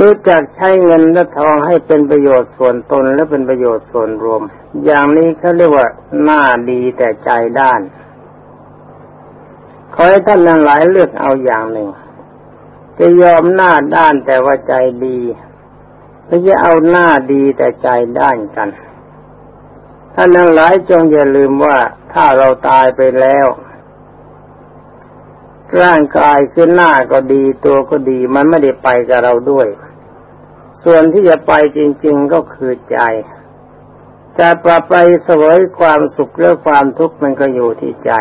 รู้จักใช้เงินและทองให้เป็นประโยชน์ส่วนตนและเป็นประโยชน์ส่วนรวม อย่างนี้เขาเรียกว่าหน้าดีแต่ใจด้าน ขอให้ท่านนังหลายเลือกเอาอย่างหนึ่ง จะยอมหน้าด้านแต่ว่าใจดีหรือจะเอาหน้าดีแต่ใจด้านกันท่านนังหลายจงอย่าลืมว่าถ้าเราตายไปแล้วร่างกายคือหน้าก็ดีตัวก็ดีมันไม่ได้ไปกับเราด้วย ส่วนที่จะไปจริง ๆก็คือใจ จะปรับไปเสวยความสุขหรือความทุกข์มันก็อยู่ที่ใจ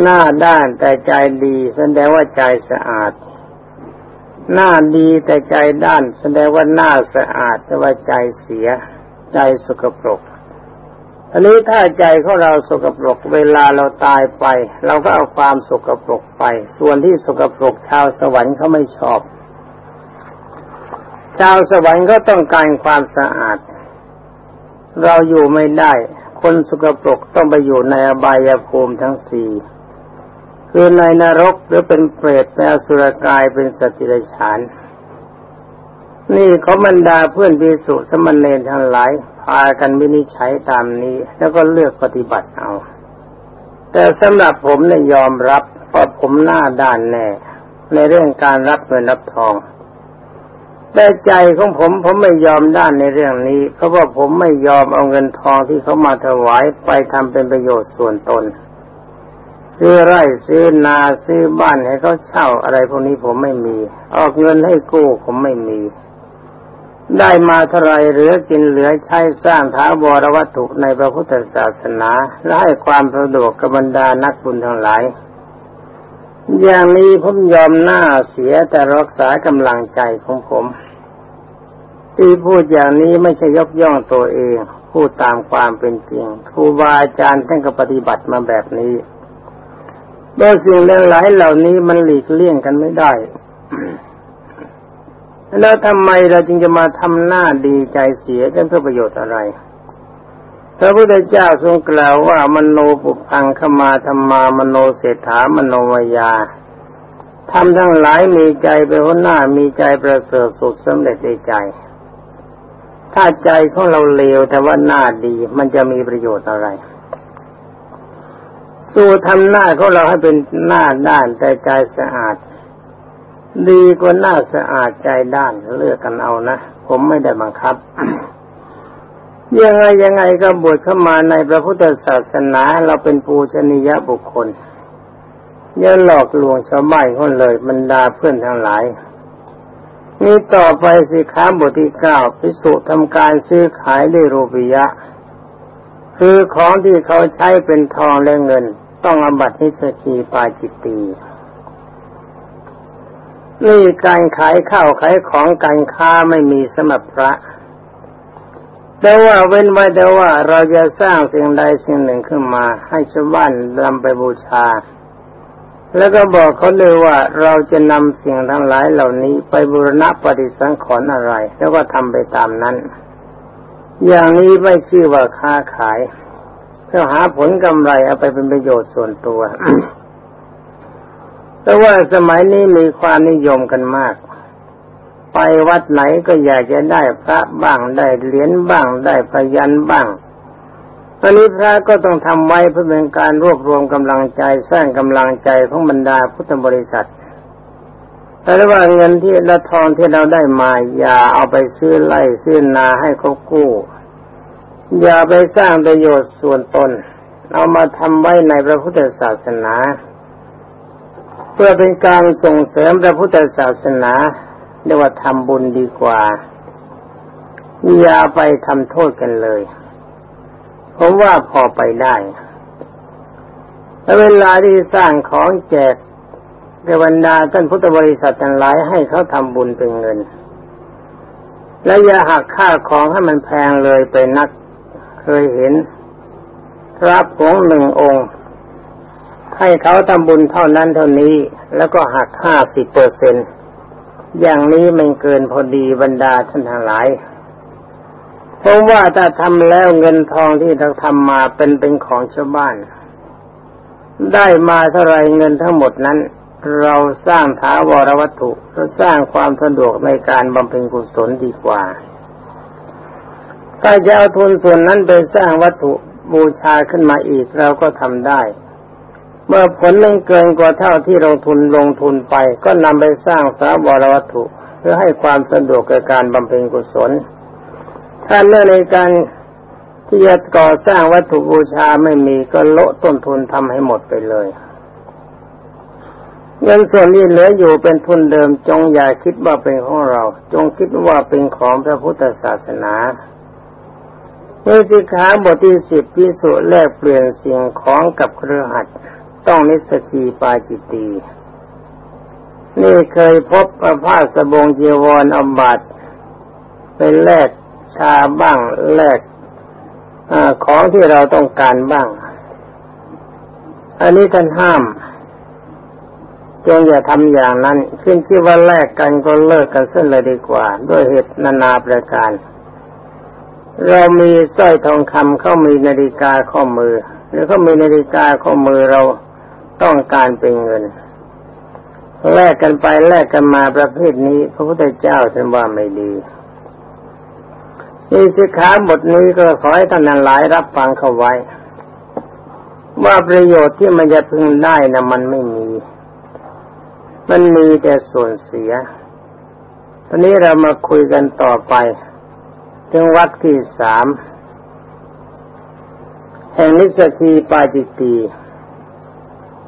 หน้าด้านแต่ใจดีแสดงว่าใจสะอาด หน้าดีแต่ใจด้าน แสดงว่าหน้าสะอาดแต่ว่าใจเสีย ใจสกปรกอันนี้ถ้าใจของเราสกปรกเวลาเราตายไป เราก็เอาความสกปรกไป ส่วนที่สกปรกชาวสวรรค์เขาไม่ชอบ ชาวสวรรค์ก็ต้องการความสะอาด เราอยู่ไม่ได้ คนสกปรกต้องไปอยู่ในอบายภูมิทั้งสี่คือในนรกหรือเป็นเปรตเป็นอสุรกายเป็นสติรฉาน นี่เขาบรรดาเพื่อนพิสุสมณเณรทั้งหลาย พากันวินิจฉัยตามนี้ แล้วก็เลือกปฏิบัติเอา แต่สำหรับผมเนี่ยยอมรับเพราะผมหน้าด้านแน่ ในเรื่องการรับเงินรับทอง แต่ใจของผมผมไม่ยอมด้านในเรื่องนี้ เพราะว่าผมไม่ยอมเอาเงินทองที่เขามาถวายไปทำเป็นประโยชน์ส่วนตน ซื้อไร่ซื้อนาซื้อบ้านให้เขาเช่าอะไรพวกนี้ผมไม่มี ออกเงินให้กู้ผมไม่มี ได้มาเท่าไรเหลือกินเหลือใช้สร้างท้าวรวัตถุในพระพุทธศาสนา และให้ความสะดวกกับบรรดานักบุญทั้งหลาย อย่างนี้ผมยอมหน้าเสียแต่รักษากำลังใจของผม ที่พูดอย่างนี้ไม่ใช่ยกย่องตัวเอง พูดตามความเป็นจริงครูบาอาจารย์ท่านก็ปฏิบัติมาแบบนี้โดยสิ่งหลวร้ายเหล่านี้มันหลีกเลี่ยงกันไม่ได้ แล้วทำไมเราจึงจะมาทำหน้าดีใจเสียกันเพื่อประโยชน์อะไร พระพุทธเจ้าทรงกล่าวว่ามโนปุพังขมาธรรมามโนเศรษฐามโนวยาทำทั้งหลายมีใจเป็นหัวหน้ามีใจประเสริฐสุดสำเร็จในใจ ถ้าใจของเราเลวแต่ว่าหน้าดีมันจะมีประโยชน์อะไร สู้ทำหน้าของเราให้เป็นหน้าด้านแต่ใจสะอาด ดีกว่าหน้าสะอาดใจด้านเลือกกันเอานะ ผมไม่ได้บังคับ ยังไงยังไงก็บวชเข้ามาในพระพุทธศาสนาเราเป็นปูชนียบุคคลอย่าหลอกลวงชาวบ้านคนเลยบรรดาเพื่อนทั้งหลาย นี่ต่อไปสิค้าบทที่เก้าพิสุทำการซื้อขายด้วยรูปิยะ คือของที่เขาใช้เป็นทองและเงิน ต้องอบัตินิสกีปาจิตตีนี่การขายข้าวขายของการค้าไม่มีสมบพระ แต่ว่าเว้นไว้แต่ว่าเราจะสร้างสิ่งใดสิ่งหนึ่งขึ้นมา ให้ชาวบ้านนำไปบูชา แล้วก็บอกเขาเลยว่าเราจะนำสิ่งทั้งหลายเหล่านี้ไปบูรณะปฏิสังขรณ์อะไร แล้วก็ทำไปตามนั้น อย่างนี้ไม่ชื่อว่าค้าขาย เพื่อหาผลกำไรเอาไปเป็นประโยชน์ส่วนตัวแต่ว่าสมัยนี้มีความนิยมกันมาก ไปวัดไหนก็อยากจะได้พระบ้างได้เหรียญบ้างได้พยันบ้างตอนนี้พระก็ต้องทำไว้เพื่อเป็นการรวบรวมกำลังใจสร้างกำลังใจของบรรดาพุทธบริษัทแต่ว่าเงินที่ละทองที่เราได้มาอย่าเอาไปซื้อไล่ซื้อนาให้เขากู้ อย่าไปสร้างประโยชน์ส่วนตน เอามาทำไว้ในพระพุทธศาสนา เพื่อเป็นการส่งเสริมพระพุทธศาสนา เรียกว่าทำบุญดีกว่าอย่าไปทำโทษกันเลยผมว่าพอไปได้แลเวลาที่สร้างของแจกกวันดาท่านพุทธบริษัททั้งหลายให้เขาทำบุญเป็นเงิน และอย่าหักค่าของให้มันแพงเลยไปนักเคยเห็นพระผงหนึ่งองค์ ให้เขาทำบุญเท่านั้นเท่านี้ แล้วก็หักห้าสิบเปอร์เซ็น อย่างนี้มันเกินพอดีบรรดาท่านทั้งหลายผมว่าถ้าทำแล้วเงินทองที่เราทำมาเป็นเป็นของชาวบ้าน ได้มาเท่าไรเงินทั้งหมดนั้น เราสร้างถาวรวัตถุเราสร้างความสะดวกในการบำเพ็ญกุศลดีกว่าถ้าจะเอาทุนส่วนนั้นไปสร้างวัตถุบูชาขึ้นมาอีกเราก็ทำได้ เมื่อผลมันเกินกว่าเท่าที่ลงทุนลงทุนไป ก็นำไปสร้างสาวรวัตถุ เพื่อให้ความสะดวกในการบำเพ็ญกุศล ถ้าเมื่อในการที่จะก่อสร้างวัตถุบูชาไม่มีก็โละต้นทุนทำให้หมดไปเลย เงินส่วนนี้เหลืออยู่เป็นทุนเดิมจงอย่าคิดว่าเป็นของเรา จงคิดว่าเป็นของพระพุทธศาสนาเมื่อสิขาบทที่สิบพิสุแลกเปลี่ยนสิ่งของกับเครือขัด ต้องนิสกีปาจิตตีนี่เคยพบประพาสบงเจีวรอมบัตเป็นแลกชาบ้างแลกอของที่เราต้องการบ้าง อันนี้ท่านห้ามจงอย่าทำอย่างนั้นขึ้นชื่อว่าแลกกันก็เลิกกันเส้นเลยดีกว่า ด้วยเหตุนานาประการ เรามีสร้อยทองคำเขามีนาฬิกาข้อมือ หรือเขามีนาฬิกาข้อมือเรา ต้องการเป็นเงินแลกกันไปแลกกันมาประเภทนี้ พระพุทธเจ้าท่านว่าไม่ดีนี่สิขาบทนี้ก็ขอให้ท่านนันหลายรับฟังเข้าไว้ ว่าประโยชน์ที่มันจะพึงได้นะมันไม่มี มันมีแต่ส่วนเสีย ตอนนี้เรามาคุยกันต่อไป ถึงวัดที่สามแห่งนิสกีปาจิตี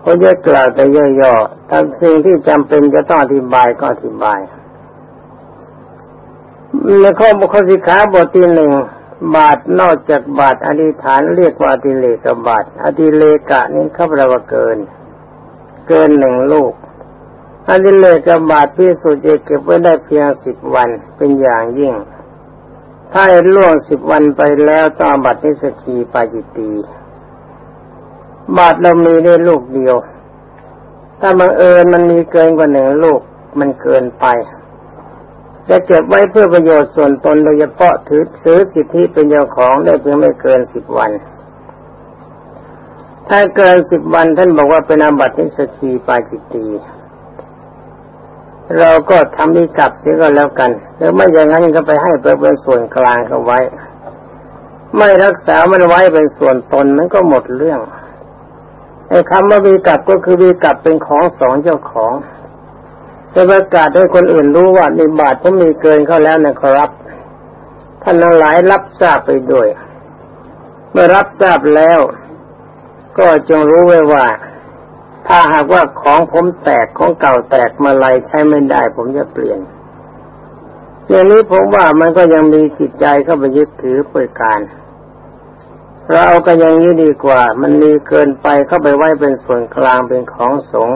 ก็จะกล่าวแต่ย่อๆทั้งสิ่งที่จำเป็นจะต้องอธิบายก็อธิบายในข้อบุคลิขาบทที่หนึ่งบาทนอกจากบาทอธิษฐานเรียกว่าอธิเลกบาทอธิเลกะนี้เขาแปลว่าเกิน เกินหนึ่งลูกอันนี้เลกบาทพิสุจะเก็บไว้ได้เพียงสิบวันเป็นอย่างยิ่ง ถ้าล่วงสิบวันไปแล้วต้องบัตรนิสกีปาจิตี บาทเรามีได้ลูกเดียว ถ้าบังเอิญมันมีเกินกว่าหนึ่งลูกมันเกินไป จะเก็บไว้เพื่อประโยชน์ส่วนตนโดยเฉพาะถือซื้อสิทธิเป็นเจ้าของได้เพียงไม่เกินสิบวัน ถ้าเกินสิบวันท่านบอกว่าเป็นอาบัตินิสกีปาจิตตีเราก็ทำนิกลับเสียก็แล้วกันหรือไม่อย่างนั้นก็ไปให้ไปเป็นส่วนกลางเขาไว้ ไม่รักษามันไว้เป็นส่วนตนมันก็หมดเรื่อง ไอ้คำว่าวีกับก็คือวีกับเป็นของสองเจ้าของจะประกาศให้คนอื่นรู้ว่าในบาทผมมีเกินเขาแล้วนะครับ ท่านทั้งหลายรับทราบไปด้วย เมื่อรับทราบแล้ว ก็จงรู้ไว้ว่า ถ้าหากว่าของผมแตกของเก่าแตกมาลายใช้ไม่ได้ ผมจะเปลี่ยนอย่างนี้ผมว่ามันก็ยังมีจิตใจเข้าไปยึดถือเปิดการ เราเอาก็ยังนี้ดีกว่า มันมีเกินไปเข้าไปไว้เป็นส่วนกลางเป็นของสง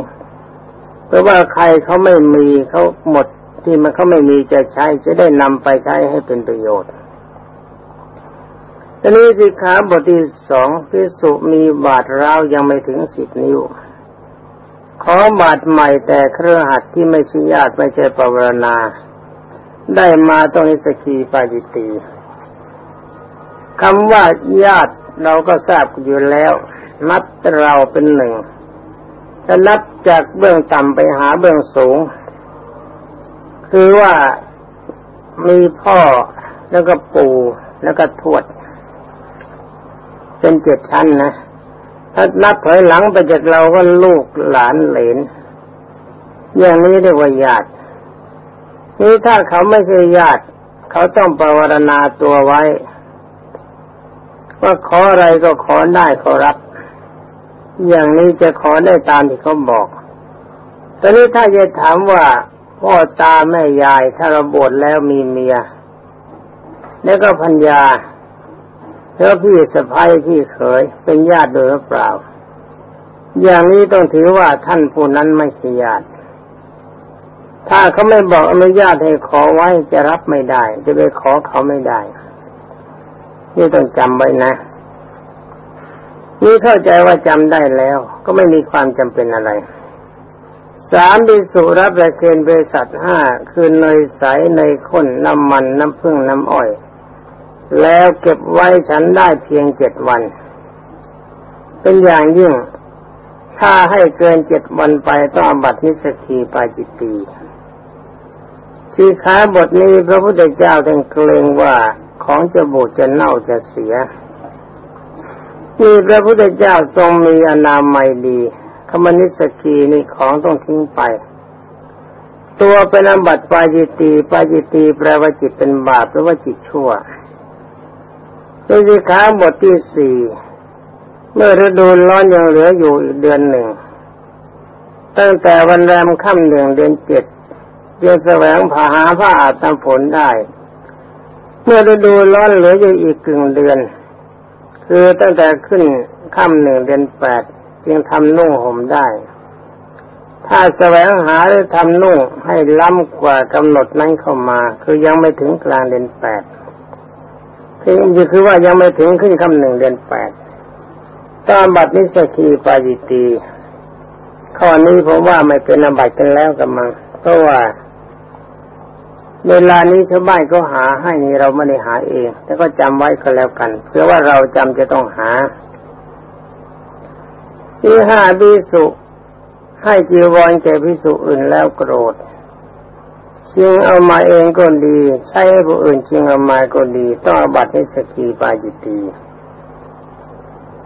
เพราะว่าใครเขาไม่มีเขาหมดที่มันเขาไม่มีจะใช้จะได้นำไปใช้ให้เป็นประโยชน์ทีนี้สิขาบทที่สองพิสุมีบาดร้าวยังไม่ถึงสิบนิ้ว ขอบาดใหม่แต่เครือหัดที่ไม่ใช่ญาติไม่ใช่ปวารณา ได้มาตรงนิสกีปาจิตีคำว่าญาติ เราก็ทราบอยู่แล้ว นับเราเป็นหนึ่งจะนับจากเบื้องต่ำไปหาเบื้องสูง คือว่ามีพ่อแล้วก็ปู่แล้วก็ทวด เป็นเจ็ดชั้นนะถ้านับถอยหลังไปจากเราก็ลูกหลานเหลน อย่างนี้เรียกว่าญาตินี่ถ้าเขาไม่ใช่ญาติ เขาต้องปรารณาตัวไว้ ว่าขออะไรก็ขอได้ขอรับ อย่างนี้จะขอได้ตามที่เขาบอก ตอนนี้ถ้าจะถามว่าพ่อตาแม่ยายถ้าเราบวชแล้วมีเมีย แล้วก็พัญญาแล้วพี่สะพ้ายพี่เขยเป็นญาติโดยหรือเปล่า อย่างนี้ต้องถือว่าท่านผู้นั้นไม่ใช่ญาติ ถ้าเขาไม่บอกอนุญาตให้ขอไว้จะรับไม่ได้ จะไปขอเขาไม่ได้ นี่ต้องจำไว้นะ นี่เข้าใจว่าจำได้แล้ว ก็ไม่มีความจำเป็นอะไรสามดิสุรับประเคนบริษัทห้าคือเนยใสเนยข้นน้ำมันน้ำผึ้งน้ำอ้อย แล้วเก็บไว้ฉันได้เพียงเจ็ดวัน เป็นอย่างยิ่ง ถ้าให้เกินเจ็ดวันไปต้องอบัตินิสกีปาจิตตีที่ค้าบทนี้พระพุทธเจ้าท่านเกรงว่า ของจะบูดจะเน่าจะเสียมีพระพุทธเจ้าทรงมีอนามัยดีคมนิสกีนี่ของต้องทิ้งไป ตัวเป็นอบัติปาจิตีปาจิตีแปลว่าจิตเป็นบาปหรือว่าจิตชั่วในสิขาบทที่สี่เมื่อฤดูร้อนยังเหลืออยู่อีกเดือนหนึ่ง ตั้งแต่วันแรมค่ำหนึ่งเดือนเจ็ดเดือนแสวงผาหาผ้าอาบน้ำฝนได้ เมื่อฤดูร้อนเหลืออยู่อีกกึ่งเดือน คือตั้งแต่ขึ้นค่ำหนึ่งเดือนแปดจึงทำนุ่งห่มได้ ถ้าแสวงหาหรือทำนุ่งให้ล้ำกว่ากำหนดนั้นเข้ามา คือยังไม่ถึงกลางเดือนแปดคือคือว่ายังไม่ถึงขึ้นค่ำหนึ่งเดือนแปดตามบัตรนิสกีปาจิตีข้อนี้ผมว่าไม่เป็นอบัตกันแล้วกันมั้งเพราะว่า เวลานี้ชาวบ้านก็หาให้นี่เราไม่ได้หาเอง แต่ก็จำไว้ก็แล้วกัน เพื่อว่าเราจำจะต้องหาที่ห้าบิสุให้จีวรแก่พิสุอื่นแล้วโกรธชิงเอามาเองก็ดี ใช้ให้ผู้อื่นชิงเอามาก็ดี ต้องอบัติให้สกีปาจิตี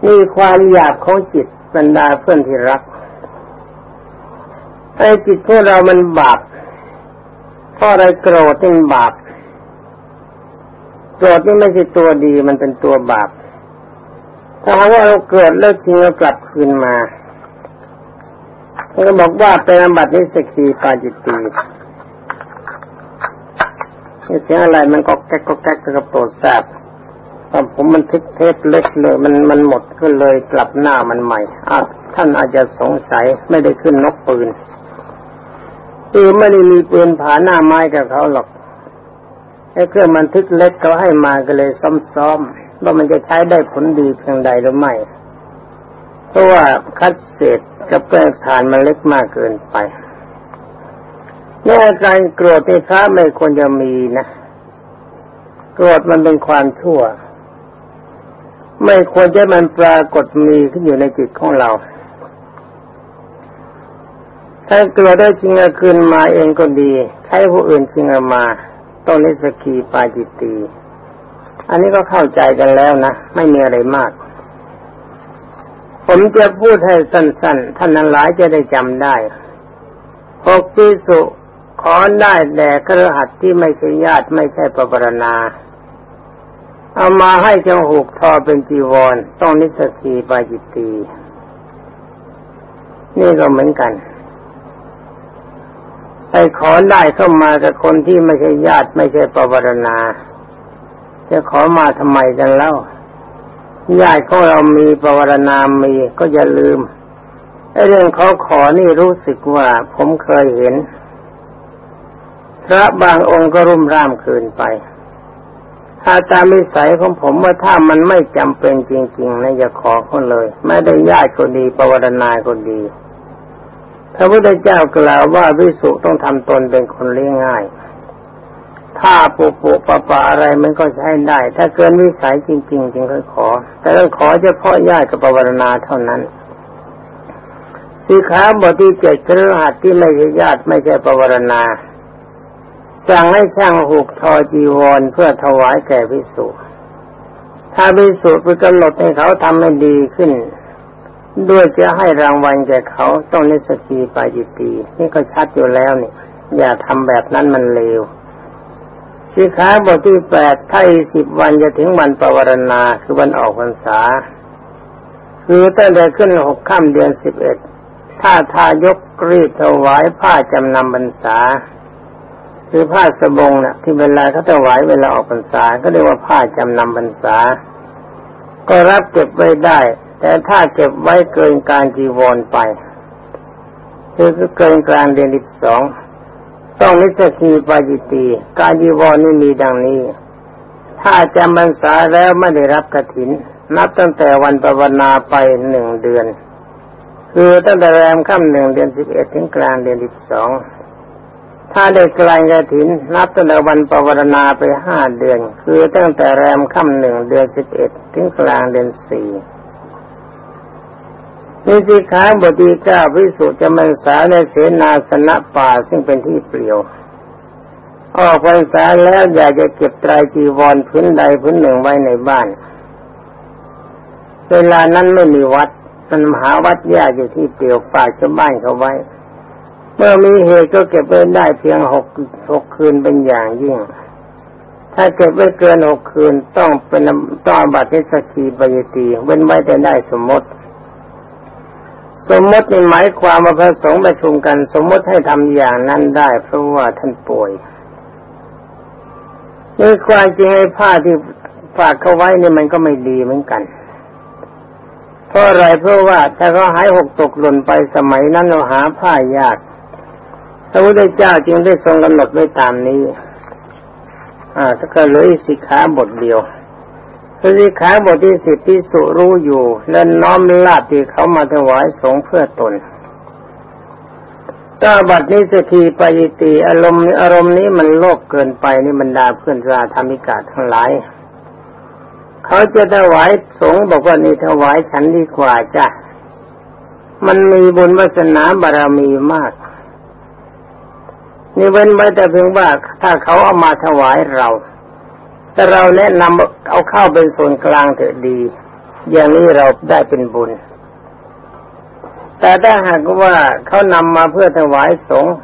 นี่ความอยากของจิตบรรดาเพื่อนที่รักไอ้จิตพวกเรามันบาป เพราะอะไรโกรธนี่บาปโกรธนี่ไม่ใช่ตัวดีมันเป็นตัวบาปถ้าว่าเราเกิดแล้วชิงเรากลับคืนมาก็บอกว่าเป็นอบัตินิสกีปาจิตตีเสียงอะไรมันก็แก๊กก็แก๊กกระโปรดทราบตอนผมมันทึกเทปเล็กเลย มันมันหมดก็เลยกลับหน้ามันใหม่อะท่านอาจจะสงสัยไม่ได้ขึ้นนกปืน คือไม่ได้มีปืนผาหน้าไม้กับเขาหรอกไอ้เครื่องมันทึกเล็กเขาให้มาก็เลยซ้อมๆว่ามันจะใช้ได้ผลดีเพียงใดหรือไม่ เพราะว่าคัดเศษกับแป้งฐานมันเล็กมากเกินไปเนี่ยการโกรธในพระไม่ควรจะมีนะ โกรธมันเป็นความชั่ว ไม่ควรจะมันปรากฏมีขึ้นอยู่ในจิตของเรา ถ้าโกรธได้จริงเอาคืนมาเองก็ดี ใช้ผู้อื่นจริงเอามาต้องนิสกีปาจิตตี อันนี้ก็เข้าใจกันแล้วนะ ไม่มีอะไรมาก ผมจะพูดให้สั้นๆ ท่านนั้นหลายจะได้จำได้หกปิสุขอได้แด่กระหัตที่ไม่ใช่ญาติไม่ใช่ปปรณา เอามาให้เจ้าหกทอเป็นจีวร ต้องนิสกีปาจิตตี นี่ก็เหมือนกัน ไอ้ขอได้เข้ามากับคนที่ไม่ใช่ญาติไม่ใช่ปปรณา จะขอมาทำไมกันแล้วญาติของเรามีปวารณามีก็อย่าลืมไอ้เรื่องเขาขอนี่รู้สึกว่าผมเคยเห็น พระบางองค์ก็รุ่มร่ามเกินไป ถ้าตามมิสัยของผมว่าถ้ามันไม่จำเป็นจริง ๆนะอย่าขอเขาเลย ไม่ได้ญาติก็ดีปวารณาก็ดี พระพุทธเจ้ากล่าวว่าวิสุต้องทำตนเป็นคนเลี้ยงง่าย ถ้าปุปุปะปะอะไรมันก็ใช้ได้ ถ้าเกินวิสัยจริง ๆ จึงค่อยขอ แต่ต้องขอเฉพาะญาติกับปวารณาเท่านั้นสีขาบทที่เจ็ดครือหัดที่ไม่ใช่ญาติไม่ใช่ปวารณา สั่งให้ช่างหุกทอจีวรเพื่อถวายแก่พิสุถ้าพิสุไปกำหนดให้เขาทำให้ดีขึ้น ด้วยจะให้รางวัลแก่เขาต้องนิสกีปาจิตีนี่ก็ชัดอยู่แล้วนี่อย่าทำแบบนั้นมันเลวสิขาบทที่แปดถ้าสิบวันจะถึงวันปวารณาคือวันออกพรรษา คือตั้งแต่ขึ้นหกค่ำเดือนสิบเอ็ดถ้าทายกรีดถวายผ้าจำนำพรรษา คือผ้าสบงนะ่ะ ที่เวลาเขาถวายเวลาออกพรรษา ก็เรียกว่าผ้าจำนำพรรษา ก็รับเก็บไว้ได้ แต่ถ้าเก็บไว้เกินการจีวรไปคือเกินกลางเดือนที่สองต้องนิสกีปาจิตี การจีวรนี่มีดังนี้ ถ้าจำพรรษาแล้วไม่ได้รับกระถิน นับตั้งแต่วันปวนาไปหนึ่งเดือน คือตั้งแต่แรมค่ำหนึ่งเดือนสิบเอ็ดถึงกลางเดือนที่สองถ้าได้กลายกระถิน นับตั้งแต่วันปวารณาไปห้าเดือน คือตั้งแต่แรมค่ำหนึ่งเดือนสิบเอ็ดถึงกลางเดือนสี่ นี่สิขาบดีเก้าพิสุจะมังสาในเสนาสนะป่าซึ่งเป็นที่เปลี่ยว ออกพรรษาแล้วอยากจะเก็บไตรจีวรพื้นใดพื้นหนึ่งไว้ในบ้าน เวลานั้นไม่มีวัดมันมหาวัดยากอยู่ที่เปลี่ยวป่าชาวบ้านเขาไว้ เมื่อมีเหตุก็เก็บไว้ได้เพียงหกหกคืนเป็นอย่างยิ่ง ถ้าเก็บไว้เกินหกคืนต้องเป็นต้องบัตรนิสกีบยตีเว้นไว้แต่ได้สมมติ สมมติในหมายความว่าพระสงฆ์ประชุมกัน สมมติให้ทำอย่างนั้นได้เพราะว่าท่านป่วยนี่ความจริงไอ้ผ้าที่ฝากเขาไว้นี่มันก็ไม่ดีเหมือนกัน เพราะอะไรเพราะว่าถ้าเขาหายหกตกหล่นไปสมัยนั้นเราหาผ้ายากพระพุทธเจ้าจึงได้ทรงกำหนดไว้ตามนี้ อ่าถ้าเกิดเหลืออีกสิขาบทเดียว พระสิขาบทที่สิบที่สุรู้อยู่ และน้อมลาบที่เขามาถวายสงเพื่อตนถ้าบัดนี้สกีปยิตีอารมณ์อารมณ์นี้มันโลภเกินไปนี่บรรดาเพื่อนราธรรมิกาทั้งหลาย เขาจะถวายสงบอกว่านี่ถวายฉันดีกว่าจ้ะมันมีบุญวาสนาบารมีมาก นี่เว้นไว้แต่เพียงว่าถ้าเขาเอามาถวายเรา แต่เราแนะนำเอาเข้าเป็นส่วนกลางเถอะดี อย่างนี้เราได้เป็นบุญ แต่ถ้าหากว่าเขานำมาเพื่อถวายสงฆ์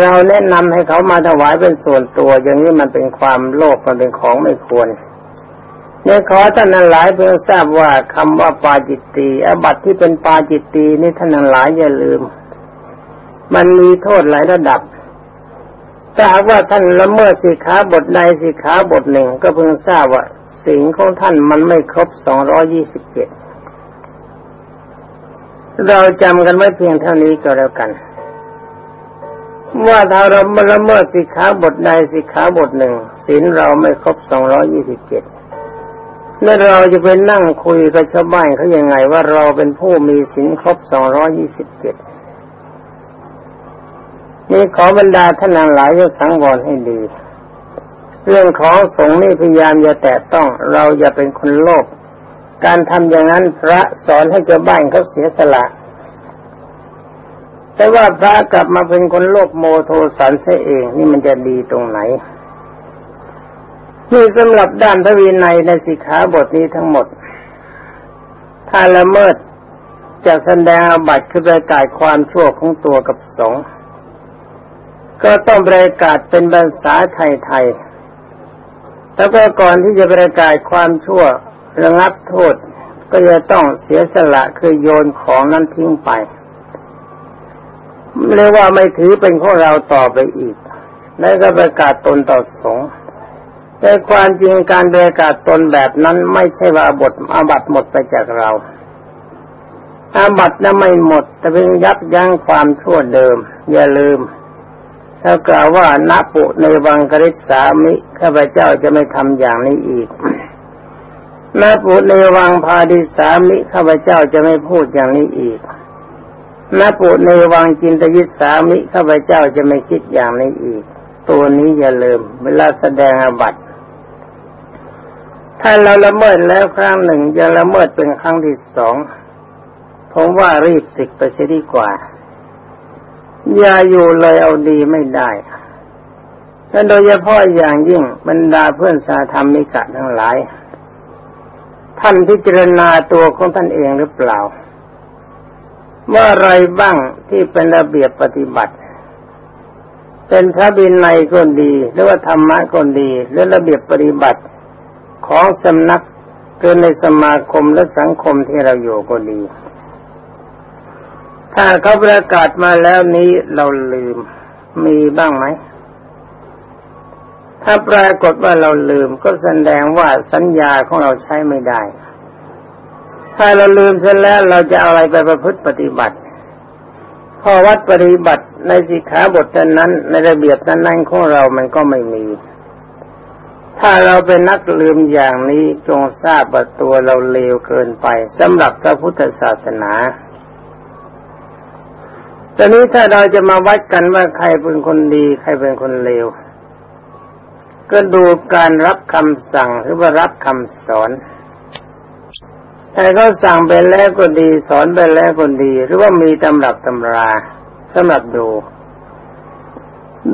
เราแนะนำให้เขามาถวายเป็นส่วนตัว อย่างนี้มันเป็นความโลภมันเป็นของไม่ควรเนี่ยขอท่านนั้นหลายเพื่อทราบว่าคำว่าปาจิตตีอบัตที่เป็นปาจิตตีนี่ท่านนั้นหลายอย่าลืม มันมีโทษหลายระดับ ถ้าหากว่าท่านละเมิดสิขาบทใดสิขาบทหนึ่งก็เพิ่งทราบว่าสิ่งของท่านมันไม่ครบสองร้อยี่สิบเจ็ดเราจำกันไว้เพียงเท่านี้ก็แล้วกัน ว่าถ้าเราละเมิดสิขาบทใดสิขาบทหนึ่งศีลเราไม่ครบสองร้อยี่สิบเจ็ดแล้วเราจะไปนั่งคุยกับชาวบ้านเขายังไงว่าเราเป็นผู้มีศีลครบสองร้อยี่สิบเจ็ด นี่ขอบรรดาท่านหลายจะสังวรให้ดี เรื่องของสงฆ์นี่พยายามอย่าแตะต้อง เราอย่าเป็นคนโลภการทำอย่างนั้นพระสอนให้เจ้าบ้านเขาเสียสละ แต่ว่าพระกลับมาเป็นคนโลภโมโทสันเสเอง นี่มันจะดีตรงไหนนี่สำหรับด้านพระวินัยในสิกขาบทนี้ทั้งหมด ถ้าละเมิดจะแสดงอาบัติคือประกาศความชั่วของตัวกับสงฆ์ ก็ต้องประกาศเป็นภาษาไทยๆแล้วก็ก่อนที่จะประกาศความชั่วระงับโทษ ก็จะต้องเสียสละคือโยนของนั้นทิ้งไปเรียกว่าไม่ถือเป็นของเราต่อไปอีก แล้วก็ประกาศตนต่อสงฆ์แต่ความจริงการประกาศตนแบบนั้นไม่ใช่ว่าบทอาบัตหมดไปจากเราอาบัตนั้นไม่หมด แต่เพียงยับยั้งความชั่วเดิม อย่าลืม ถ้ากล่าวว่านัปุในวังกฤษสามิข้าพเจ้าจะไม่ทำอย่างนี้อีกนัปุในวังพาดิสามิข้าพเจ้าจะไม่พูดอย่างนี้อีกนัปุในวังจินตยิสามิข้าพเจ้าจะไม่คิดอย่างนี้อีก ตัวนี้อย่าลืม เวลาแสดงอาบัติถ้าเราละเมิดแล้วครั้งหนึ่งจะละเมิดเป็นครั้งที่สองผมว่ารีบสิกไปเสียดีกว่า ย่าอยู่เลยเอาดีไม่ได้และโดยเฉพาะอย่างยิ่งบรรดาเพื่อนสาธรรมิกะทั้งหลาย ท่านพิจารณาตัวของท่านเองหรือเปล่าว่อไรบ้างที่เป็นระเบียบปฏิบัติ เป็นพระบินในก็ดี หรือว่าธรรมะก็ดี หรือระเบียบปฏิบัติของสำนักเกินในสมาคมและสังคมที่เราอยู่ก็ดี ถ้าเขาประกาศมาแล้วนี้เราลืมมีบ้างไหม ถ้าปรากฏว่าเราลืมก็แสดงว่าสัญญาของเราใช้ไม่ได้ ถ้าเราลืมเสร็จแล้วเราจะอะไรไปประพฤติปฏิบัติพอวัดปฏิบัติในสิกขาบทนั้น ในระเบียบนั้นของเรามันก็ไม่มี ถ้าเราเป็นนักลืมอย่างนี้จงทราบว่าตัวเราเลวเกินไปสำหรับพระพุทธศาสนา ตอนนี้ถ้าเราจะมาวัดกันว่าใครเป็นคนดี ใครเป็นคนเลว ก็ดูการรับคำสั่งหรือว่ารับคำสอนแต่ก็สั่งไปแล้วก็ดี สอนไปแล้วก็ดี หรือว่ามีตำรับตำราสำหรับดู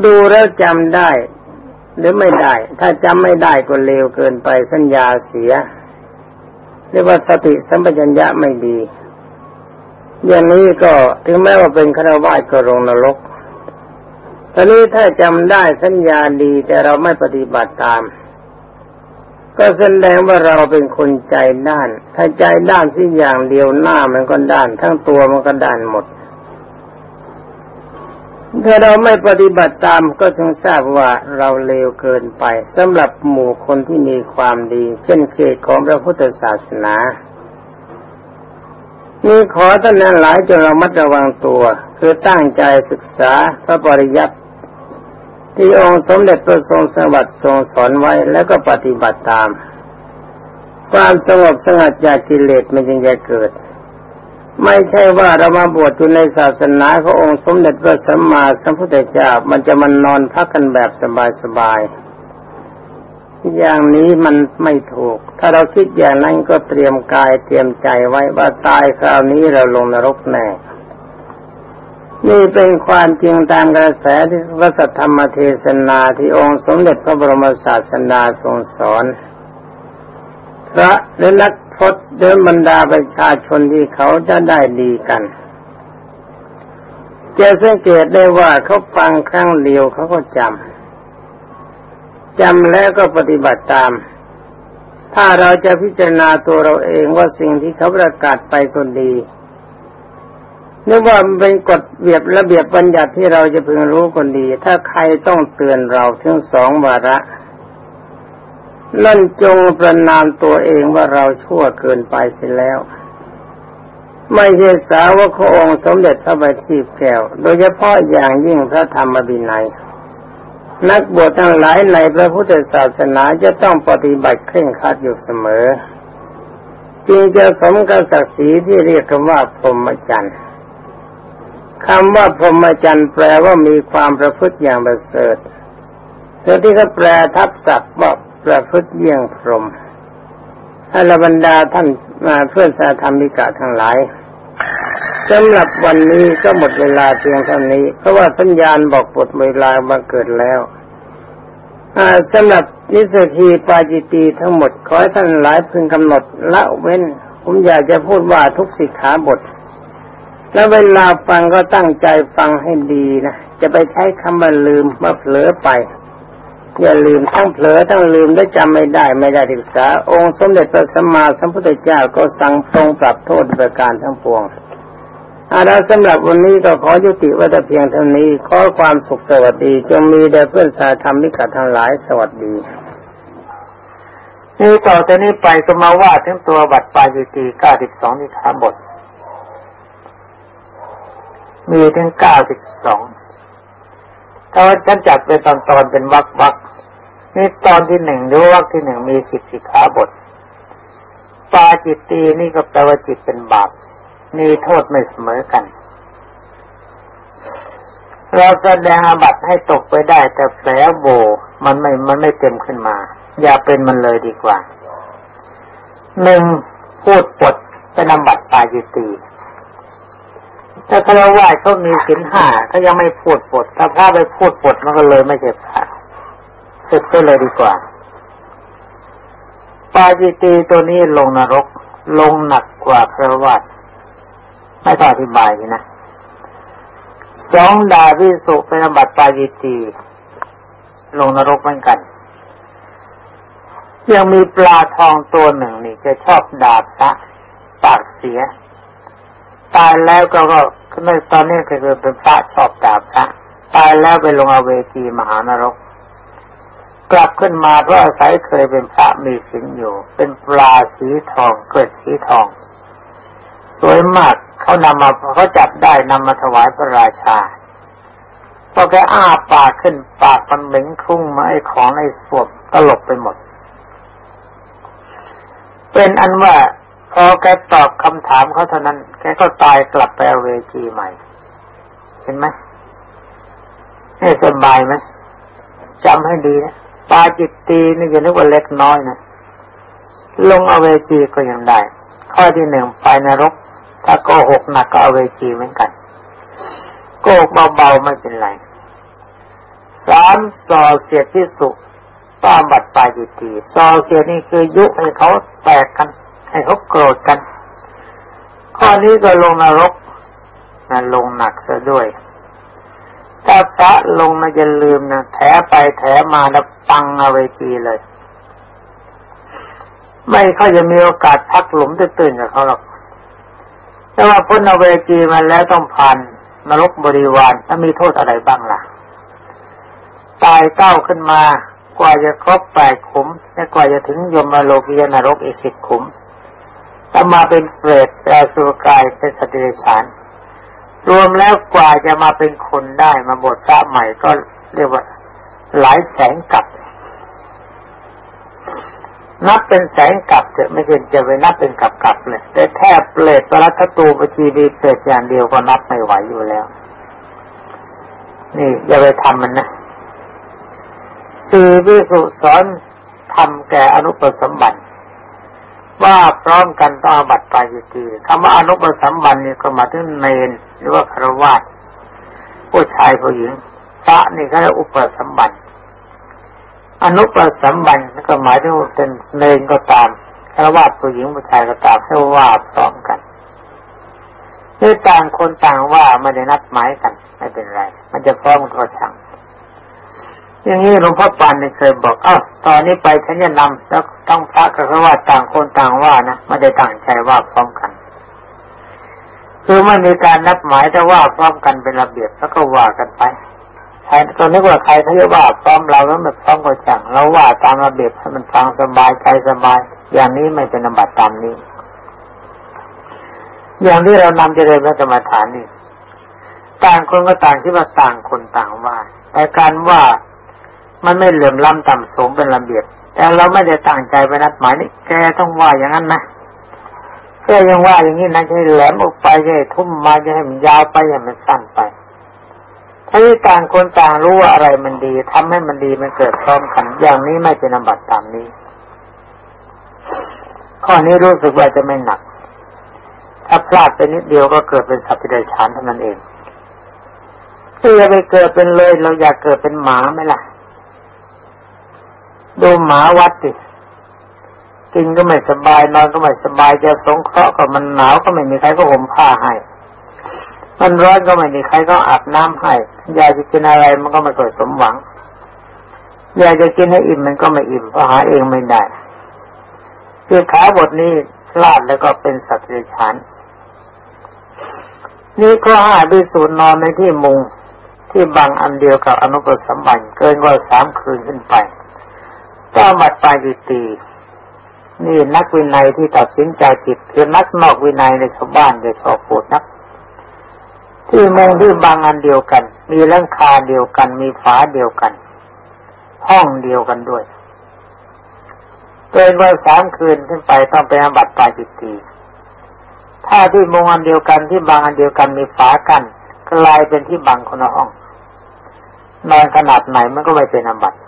ดูแล้วจำได้ หรือไม่ได้ ถ้าจำไม่ได้ก็เลวเกินไปสัญญาเสีย เรียกว่าสติสัมปชัญญะไม่ดี อย่างนี้ก็ถึงแม้ว่าเป็นคารวะก็ลงนรกตอนนี้ถ้าจำได้สัญญาดีแต่เราไม่ปฏิบัติตาม ก็แสดงว่าเราเป็นคนใจด้าน ถ้าใจด้านที่อย่างเดียวหน้ามันก็ด้าน ทั้งตัวมันก็ด้านหมด ถ้าเราไม่ปฏิบัติตามก็ต้องทราบว่าเราเลวเกินไปสำหรับหมู่คนที่มีความดี เช่นเขตของพระพุทธศาสนา นี่ขอท่านนั้นหลายจงระมัดระวังตัว คือตั้งใจศึกษาพระปริยัติที่องค์สมเด็จพระทรงสวัสดิ์ทรงสอนไว้แล้วก็ปฏิบัติตาม ความสงบสงัดจากกิเลสมันจึงจะเกิด ไม่ใช่ว่าเรามาบวชอยู่ในศาสนาขององค์สมเด็จพระสัมมาสัมพุทธเจ้ามันจะมันนอนพักกันแบบสบายๆ อย่างนี้มันไม่ถูก ถ้าเราคิดอย่างนั้นก็เตรียมกายเตรียมใจไว้ว่าตายคราวนี้เราลงนรกแน่ นี่เป็นความจริงตามกระแสที่พระสัทธรรมเทศนาที่องค์สมเด็จพระบรมศาสดาทรงสอน พระและนักพจน์เดินบรรดาประชาชนที่เขาจะได้ดีกันจะสังเกตได้ว่าเขาฟังครั้งเดียวเขาก็จำ จำแล้วก็ปฏิบัติตาม ถ้าเราจะพิจารณาตัวเราเองว่าสิ่งที่เขาประกาศไปก็ดีนึกว่ามันเป็นกฎเบียบระเบียบบัญญัติที่เราจะพึงรู้คนดี ถ้าใครต้องเตือนเราทั้งสองวาระนั่นจงประนามตัวเองว่าเราชั่วเกินไปเสียแล้ว ไม่ใช่สาวกขององค์สมเด็จพระบัณฑิตแก้ว โดยเฉพาะอย่างยิ่งพระธรรมบินัย นักบวชทั้งหลายในพระพุทธศาสนาจะต้องปฏิบัติเคร่งครัดอยู่เสมอ จึงจะสมกับศักดิ์ศรีที่เรียกกันว่าพรหมจรรย์คำว่าพรหมจรรย์แปลว่ามีความประพฤติอย่างประเสริฐแล้วที่เขแปลทับศัพท์ว่าประพฤติเยี่ยงพรหมถ้าบรรดาท่านมาเพื่อนสาธรรมิกะทั้งหลาย สำหรับวันนี้ก็หมดเวลาเพียงเท่านี้ เพราะว่าสัญญาณบอกหมดเวลามาเกิดแล้วสำหรับนิสกีปาจิตีทั้งหมดขอให้ท่านหลายพึงกำหนดละเว้น ผมอยากจะพูดว่าทุกสิกขาบท แล้วเวลาฟังก็ตั้งใจฟังให้ดีนะ จะไปใช้คำว่าลืมว่าเผลอไป อย่าลืมทั้งเผลอทั้งลืมได้จำไม่ได้ไม่ได้ศึกษา องค์สมเด็จพระสัมมาสัมพุทธเจ้าก็สั่งตรงปรับโทษประการทั้งปวง อาราสำหรับวันนี้ก็ขอยุติว่าแต่เพียงเท่านี้ ขอความสุขสวัสดีจงมีแด่เพื่อนสาธรรมิกทั้งหลายสวัสดีนี่ต่อจากนี้ไปก็มาว่าถึงตัวบัตรปลาจิตีเก้าสิบสองนิทานบท มีถึงเก้าสิบสองถ้าว่าฉันจัดเป็นตอนตอนเป็นวักวักนี่ตอนที่หนึ่งหรือวักที่หนึ่งมีสิบสิขาบทปาจิตตีนี่ก็แปลว่าจิตเป็นบาป มีโทษไม่เสมอกัน เราแสดงอาบัตให้ตกไปได้แต่แผลโบมันไม่มันไม่เต็มขึ้นมา อย่าเป็นมันเลยดีกว่าหนึ่งพูดปดเป็นอาบัตปาจิตีถ้าคารวะเขามีสินห้าเขายังไม่พูดปดถ้าพระไปพูดปดมันก็เลยไม่ใช่พระสึกไปเลยดีกว่า ปาจิตีตัวนี้ลงนรก ลงหนักกว่าครวะ ไม่ต้องอธิบายนะสองดาวิสุเป็นบัติปาจิตีลงนรกเหมือนกัน ยังมีปลาทองตัวหนึ่งนี่จะชอบด่าพระปากเสีย ตายแล้วก็ก็ในตอนนี้ก็คือเป็นพระชอบดาบพระตายแล้วไปลงอเวจีมหานรก กลับขึ้นมาเพราะอาศัยเคยเป็นพระมีสิงอยู่ เป็นปลาสีทองเกิดสีทอง สวยมาก เขานำมาเขาจับได้นำมาถวายพระราชาพอแกอ้าปากขึ้นปากมันเหม็นคุ้งมาไอ้ของในสวบตลบไปหมด เป็นอันว่า พอแกตอบคำถามเขาเท่านั้น แกก็ตายกลับไปเวจีใหม่ เห็นไหมให้สบายไหมจำให้ดีนะปาจิตตีนี่อย่านึกว่าเล็กน้อยนะลงอเวจีก็ยังได้ ข้อที่หนึ่งไปนรก ถ้าโกหกหนักก็เอาเวจีเหมือนกัน โกหกเบาๆไม่เป็นไรสามส่อเสียดพิสุต้าบัดปลายจิตีส่อเสียนี่คือยุให้เขาแตกกัน ให้เขาโกรธกัน ข้อนี้ก็ลงนรกนะลงหนักซะด้วยถ้าพระลงมาจะลืมนะแถไปแถมาแล้วปังเอาเวจีเลย ไม่เขาจะมีโอกาสพักหลุมตื่นกับเขาหรอก แต่ว่าพ้นอาเวจีมาแล้วต้องผ่านนรกบริวารถ้ามีโทษอะไรบ้างล่ะ ตายเต้าขึ้นมากว่าจะครบแปดขุมและกว่าจะถึงยมโลกียนรกอีกสิบขุมถ้ามาเป็นเปรตแปลสุกายเป็นสติเดชาน รวมแล้วกว่าจะมาเป็นคนได้มาบทพระใหม่ก็เรียกว่าหลายแสนกับ นับเป็นแสนกับจะไม่ใช่จะไปนับเป็นกับกับเลย แต่แทบเปรตปรัตตูปชีดีเปรตอย่างเดียวก็นับไม่ไหวอยู่แล้ว นี่อย่าไปทำมันนะสี่วิสุสอนทำแก่อนุปสมบัติว่าพร้อมกันต้องอบัตรปาจิตีคำว่าอนุปสมบันนี่ก็มาถึงเนนหรือว่าครวาสผู้ชายผู้หญิงพระนี่ก็เรียกอุปสมบัน อนุปสัมบันก็หมายถึงเป็นเนนก็ตามคารวาสผู้หญิงผู้ชายก็ตามให้ว่าพร้อมกันด้วยต่างคนต่างว่าไม่ได้นัดหมายกัน ไม่เป็นไร มันจะพร้อมก็ช่างอย่างนี้หลวงพ่อปานเคยบอกอ้าวตอนนี้ไปฉันจะนำแล้วต้องพระกับพระว่าต่างคนต่างว่านะไม่ได้ต่างใจว่าพร้อมกันคือไม่มีการนัดหมายแต่ว่าพร้อมกันเป็นระเบียบแล้วก็ว่ากันไป ใครตอนนี้ว่าใครเขาจะว่าพร้อมเราแล้วม่พร้อมก็ช่างเราว่าตามระเบียบให้มันฟังสบายใจสบาย อย่างนี้ไม่เป็นอบัตตามนี้ อย่างที่เรานำจะเรียนพระกรรมฐานนี่ต่างคนก็ต่างที่ว่าต่างคนต่างว่าแต่การว่ามันไม่เหลื่อมล้ำต่ำสูงเป็นระเบียบ แต่เราไม่ได้ตั้งใจไปนัดหมายนี่แกต้องว่าอย่างนั้นนะแกยังว่าอย่างนี้นะจะให้แหลมออกไปจะให้ทุ่มมาจะให้มันยาวไปอย่ามันสั้นไป ถ้าต่างคนต่างรู้ว่าอะไรมันดีทำให้มันดีมันเกิดพร้อมกัน อย่างนี้ไม่เป็นอบัตตามนี้ ข้อนี้รู้สึกว่าจะไม่หนัก ถ้าพลาดไปนิดเดียวก็เกิดเป็นสัตว์ที่ได้ชานเท่านั้นเองที่จะไปเกิดเป็นเลย เราอยากเกิดเป็นหมาไหมล่ะ ดูหมาวัดดิกินก็ไม่สบายนอนก็ไม่สบายจะสงเคราะห์กับมันหนาวก็ไม่มีใครก็ห่มผ้าให้ มันร้อนก็ไม่มีใครก็อาบน้ำให้อยากจะกินอะไรมันก็ไม่เกิดสมหวังอยากจะกินให้อิ่มมันก็ไม่อิ่มเพราะหาเองไม่ได้สือขาบทนี้พลาดแล้วก็เป็นสัตว์เดรัจฉานนี่ก็ห้าบิสูนนอนในที่มุงที่บางอันเดียวกับอนุปสัมบันเกินกว่าสามคืนขึ้นไปก็บัดปายตีนี่นักวินัยที่ตัดสินใจผิดคือนักนอกวินัยในชาวบ้านจะชอบพูดนัก ที่มงที่บางอันเดียวกัน มีร่างคาเดียวกัน มีฝาเดียวกัน ห้องเดียวกันด้วยเกินว่าสามคืนขึ้นไปต้องเป็นอบัตปาจิตตีถ้าที่มงอันเดียวกันที่บางอันเดียวกันมีฝากันกลายเป็นที่บางคนละห้องนอนขนาดไหนมันก็ไม่เป็นอบัติ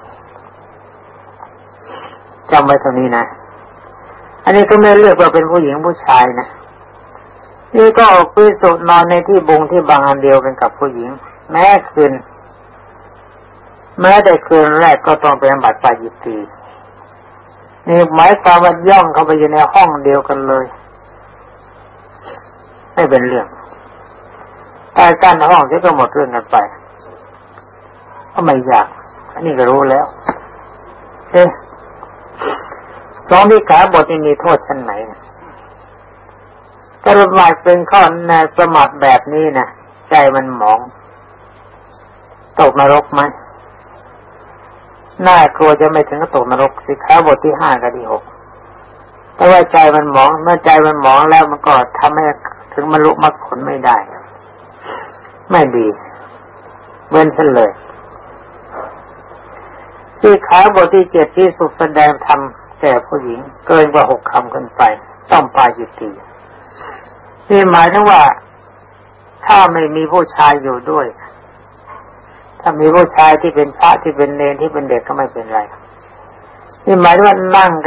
จำไว้ตรงนี้นะ อันนี้ก็ไม่เลือกว่าเป็นผู้หญิงผู้ชายนะ นี่ก็ออกพิสุนอนในที่บงที่บางอันเดียวกันกับผู้หญิง แม้คืนแม้แต่คืนแรกก็ต้องเป็นบัตรปายิตีนี่หมายความว่าย่องเข้าไปอยู่ในห้องเดียวกันเลย ไม่เป็นเรื่องแต่การห้องที่ก็หมดเรื่องกันไปก็ไม่อยากอันนี้ก็รู้แล้วเอ๊ะสองวิขาบทนี้มีโทษชั้นไหน กระบาดเป็นข้อในประมาทแบบนี้นะใจมันหมอง ตกนรกไหมน่ากลัวจะไม่ถึงกับตกนรกสิขาบทที่ห้ากับที่หกแต่ว่าใจมันหมองเมื่อใจมันหมองแล้วมันก็ทำให้ถึงมรรลุมรรคผลไม่ได้ ไม่ดีเว้นเสเลยสี่ขาบทที่เจ็ดที่สุดแสดงธรรมแก่ผู้หญิง เกินกว่าหกคำขึ้นไป ต้องปาจิตี นี่หมายถึงว่า ถ้าไม่มีผู้ชายอยู่ด้วย ถ้ามีผู้ชายที่เป็นพระที่เป็นเนรที่เป็นเด็กก็ไม่เป็นไร นี่หมายถึงว่านั่งกัน